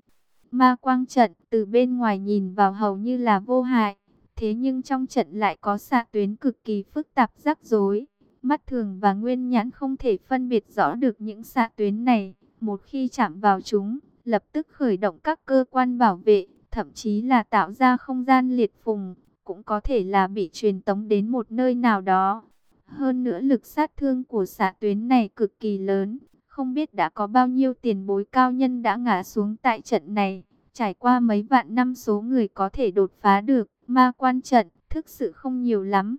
Ma quang trận từ bên ngoài nhìn vào hầu như là vô hại, thế nhưng trong trận lại có xạ tuyến cực kỳ phức tạp rắc rối. Mắt thường và nguyên nhãn không thể phân biệt rõ được những xạ tuyến này, một khi chạm vào chúng, lập tức khởi động các cơ quan bảo vệ, thậm chí là tạo ra không gian liệt phùng, cũng có thể là bị truyền tống đến một nơi nào đó. Hơn nữa lực sát thương của xạ tuyến này cực kỳ lớn, không biết đã có bao nhiêu tiền bối cao nhân đã ngã xuống tại trận này. Trải qua mấy vạn năm số người có thể đột phá được, ma quan trận, thực sự không nhiều lắm.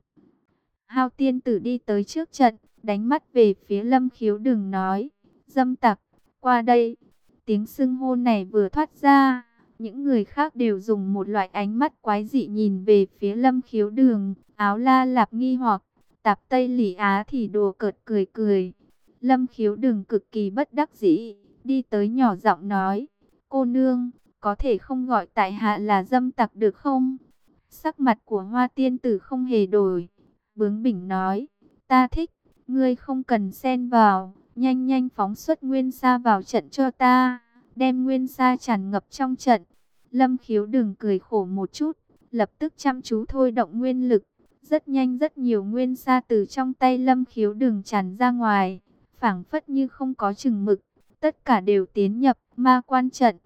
Hao tiên tử đi tới trước trận, đánh mắt về phía lâm khiếu đừng nói, dâm tặc, qua đây. Tiếng xưng hô này vừa thoát ra, những người khác đều dùng một loại ánh mắt quái dị nhìn về phía lâm khiếu đường, áo la lạp nghi hoặc, tạp Tây Lỷ Á thì đùa cợt cười cười. Lâm khiếu đường cực kỳ bất đắc dĩ, đi tới nhỏ giọng nói, cô nương, có thể không gọi tại hạ là dâm tặc được không? Sắc mặt của hoa tiên tử không hề đổi, bướng bỉnh nói, ta thích, ngươi không cần xen vào, nhanh nhanh phóng xuất nguyên xa vào trận cho ta, đem nguyên sa tràn ngập trong trận. Lâm khiếu đừng cười khổ một chút, lập tức chăm chú thôi động nguyên lực. Rất nhanh rất nhiều nguyên sa từ trong tay lâm khiếu đừng tràn ra ngoài, phảng phất như không có chừng mực. Tất cả đều tiến nhập ma quan trận.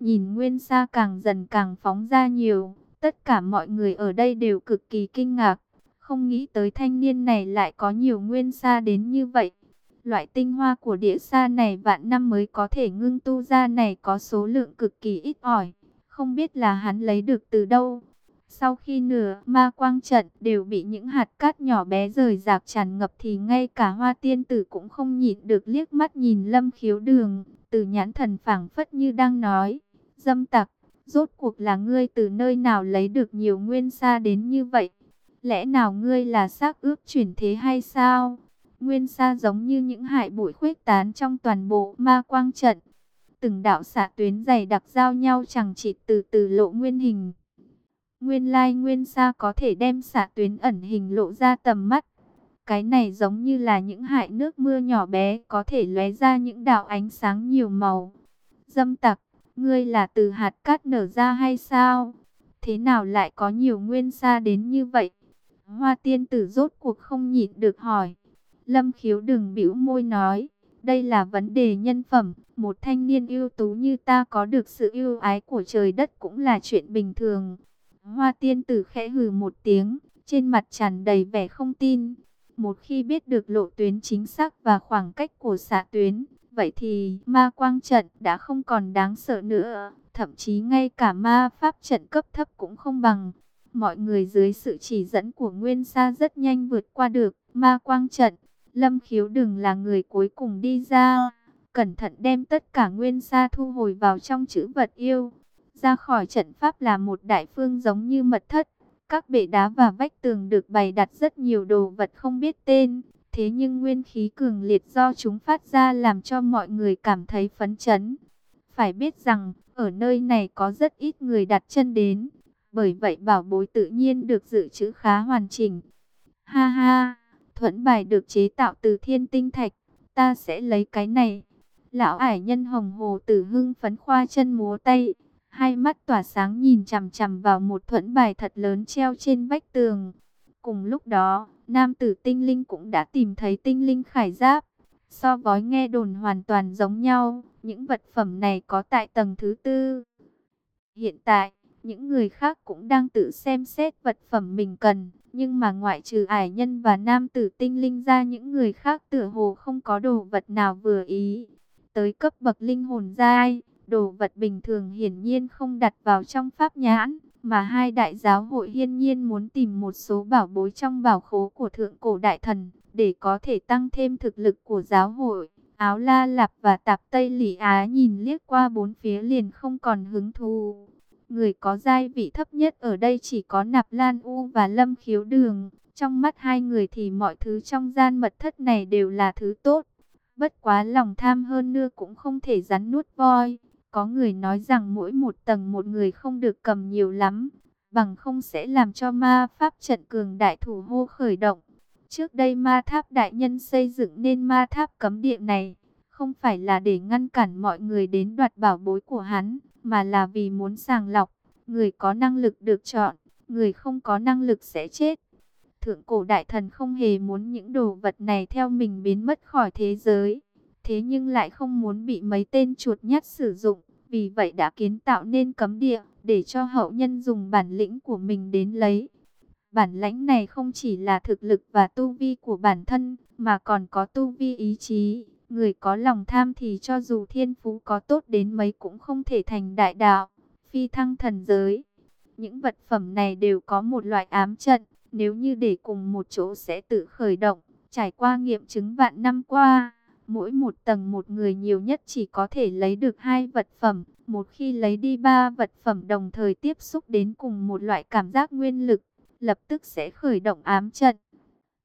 Nhìn nguyên sa càng dần càng phóng ra nhiều, tất cả mọi người ở đây đều cực kỳ kinh ngạc. Không nghĩ tới thanh niên này lại có nhiều nguyên sa đến như vậy. Loại tinh hoa của địa sa này vạn năm mới có thể ngưng tu ra này có số lượng cực kỳ ít ỏi. Không biết là hắn lấy được từ đâu. Sau khi nửa ma quang trận đều bị những hạt cát nhỏ bé rời rạc tràn ngập thì ngay cả hoa tiên tử cũng không nhịn được liếc mắt nhìn lâm khiếu đường. Từ nhãn thần phảng phất như đang nói. Dâm tặc, rốt cuộc là ngươi từ nơi nào lấy được nhiều nguyên sa đến như vậy? Lẽ nào ngươi là xác ướp chuyển thế hay sao? Nguyên sa giống như những hại bụi khuếch tán trong toàn bộ ma quang trận. Từng đạo xạ tuyến dày đặc giao nhau chẳng chỉ từ từ lộ nguyên hình. Nguyên lai nguyên sa có thể đem xạ tuyến ẩn hình lộ ra tầm mắt. Cái này giống như là những hại nước mưa nhỏ bé có thể lóe ra những đạo ánh sáng nhiều màu. Dâm tặc, ngươi là từ hạt cát nở ra hay sao? Thế nào lại có nhiều nguyên sa đến như vậy? Hoa tiên tử rốt cuộc không nhịn được hỏi. Lâm khiếu đừng bĩu môi nói, đây là vấn đề nhân phẩm, một thanh niên ưu tú như ta có được sự ưu ái của trời đất cũng là chuyện bình thường. Hoa tiên tử khẽ hừ một tiếng, trên mặt tràn đầy vẻ không tin. Một khi biết được lộ tuyến chính xác và khoảng cách của xạ tuyến, vậy thì ma quang trận đã không còn đáng sợ nữa. Thậm chí ngay cả ma pháp trận cấp thấp cũng không bằng. Mọi người dưới sự chỉ dẫn của Nguyên Sa rất nhanh vượt qua được ma quang trận. Lâm khiếu đừng là người cuối cùng đi ra. Cẩn thận đem tất cả nguyên sa thu hồi vào trong chữ vật yêu. Ra khỏi trận pháp là một đại phương giống như mật thất. Các bệ đá và vách tường được bày đặt rất nhiều đồ vật không biết tên. Thế nhưng nguyên khí cường liệt do chúng phát ra làm cho mọi người cảm thấy phấn chấn. Phải biết rằng, ở nơi này có rất ít người đặt chân đến. Bởi vậy bảo bối tự nhiên được dự trữ khá hoàn chỉnh. Ha ha! Thuẫn bài được chế tạo từ thiên tinh thạch, ta sẽ lấy cái này. Lão ải nhân hồng hồ tử hưng phấn khoa chân múa tay, hai mắt tỏa sáng nhìn chằm chằm vào một thuẫn bài thật lớn treo trên vách tường. Cùng lúc đó, nam tử tinh linh cũng đã tìm thấy tinh linh khải giáp. So với nghe đồn hoàn toàn giống nhau, những vật phẩm này có tại tầng thứ tư. Hiện tại, những người khác cũng đang tự xem xét vật phẩm mình cần, nhưng mà ngoại trừ ải nhân và nam tử tinh linh ra những người khác tựa hồ không có đồ vật nào vừa ý. Tới cấp bậc linh hồn giai, đồ vật bình thường hiển nhiên không đặt vào trong pháp nhãn, mà hai đại giáo hội hiên nhiên muốn tìm một số bảo bối trong bảo khố của thượng cổ đại thần, để có thể tăng thêm thực lực của giáo hội. Áo La Lạp và Tạp Tây Lỷ Á nhìn liếc qua bốn phía liền không còn hứng thú. Người có giai vị thấp nhất ở đây chỉ có Nạp Lan U và Lâm Khiếu Đường. Trong mắt hai người thì mọi thứ trong gian mật thất này đều là thứ tốt. Bất quá lòng tham hơn nữa cũng không thể rắn nuốt voi. Có người nói rằng mỗi một tầng một người không được cầm nhiều lắm. Bằng không sẽ làm cho ma pháp trận cường đại thủ hô khởi động. Trước đây ma tháp đại nhân xây dựng nên ma tháp cấm địa này. Không phải là để ngăn cản mọi người đến đoạt bảo bối của hắn mà là vì muốn sàng lọc, người có năng lực được chọn, người không có năng lực sẽ chết. Thượng cổ đại thần không hề muốn những đồ vật này theo mình biến mất khỏi thế giới, thế nhưng lại không muốn bị mấy tên chuột nhắt sử dụng, vì vậy đã kiến tạo nên cấm địa, để cho hậu nhân dùng bản lĩnh của mình đến lấy. Bản lãnh này không chỉ là thực lực và tu vi của bản thân, mà còn có tu vi ý chí. Người có lòng tham thì cho dù thiên phú có tốt đến mấy cũng không thể thành đại đạo, phi thăng thần giới. Những vật phẩm này đều có một loại ám trận, nếu như để cùng một chỗ sẽ tự khởi động, trải qua nghiệm chứng vạn năm qua. Mỗi một tầng một người nhiều nhất chỉ có thể lấy được hai vật phẩm. Một khi lấy đi ba vật phẩm đồng thời tiếp xúc đến cùng một loại cảm giác nguyên lực, lập tức sẽ khởi động ám trận.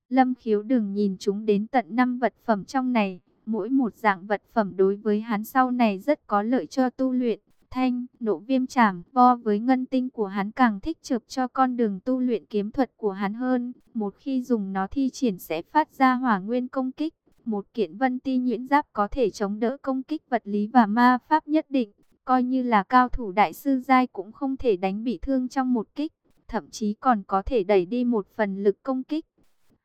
Lâm khiếu đừng nhìn chúng đến tận năm vật phẩm trong này. Mỗi một dạng vật phẩm đối với hắn sau này rất có lợi cho tu luyện. Thanh, nộ viêm chảm, vo với ngân tinh của hắn càng thích chợp cho con đường tu luyện kiếm thuật của hắn hơn. Một khi dùng nó thi triển sẽ phát ra hỏa nguyên công kích. Một kiện vân ti nhuyễn giáp có thể chống đỡ công kích vật lý và ma pháp nhất định. Coi như là cao thủ đại sư giai cũng không thể đánh bị thương trong một kích. Thậm chí còn có thể đẩy đi một phần lực công kích.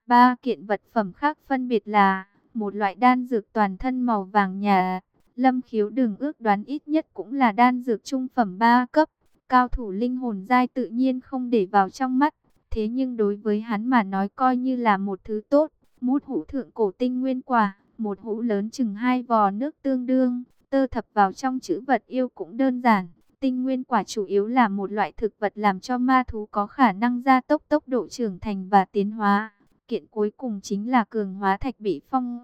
Ba kiện vật phẩm khác phân biệt là một loại đan dược toàn thân màu vàng nhà. Lâm khiếu đừng ước đoán ít nhất cũng là đan dược trung phẩm 3 cấp. Cao thủ linh hồn giai tự nhiên không để vào trong mắt. Thế nhưng đối với hắn mà nói coi như là một thứ tốt. Mút hũ thượng cổ tinh nguyên quả, một hũ lớn chừng hai vò nước tương đương, tơ thập vào trong chữ vật yêu cũng đơn giản. Tinh nguyên quả chủ yếu là một loại thực vật làm cho ma thú có khả năng gia tốc tốc độ trưởng thành và tiến hóa. Kiện cuối cùng chính là cường hóa thạch bị phong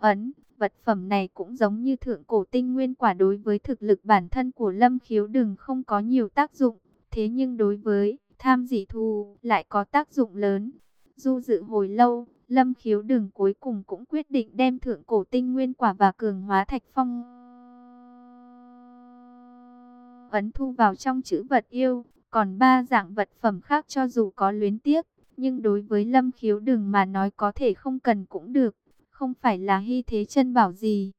ấn. Vật phẩm này cũng giống như thượng cổ tinh nguyên quả đối với thực lực bản thân của lâm khiếu đừng không có nhiều tác dụng. Thế nhưng đối với tham dị thù lại có tác dụng lớn. Du dự hồi lâu, lâm khiếu đừng cuối cùng cũng quyết định đem thượng cổ tinh nguyên quả và cường hóa thạch phong ấn thu vào trong chữ vật yêu. Còn ba dạng vật phẩm khác cho dù có luyến tiếc, nhưng đối với lâm khiếu đừng mà nói có thể không cần cũng được. Không phải là hy thế chân bảo gì,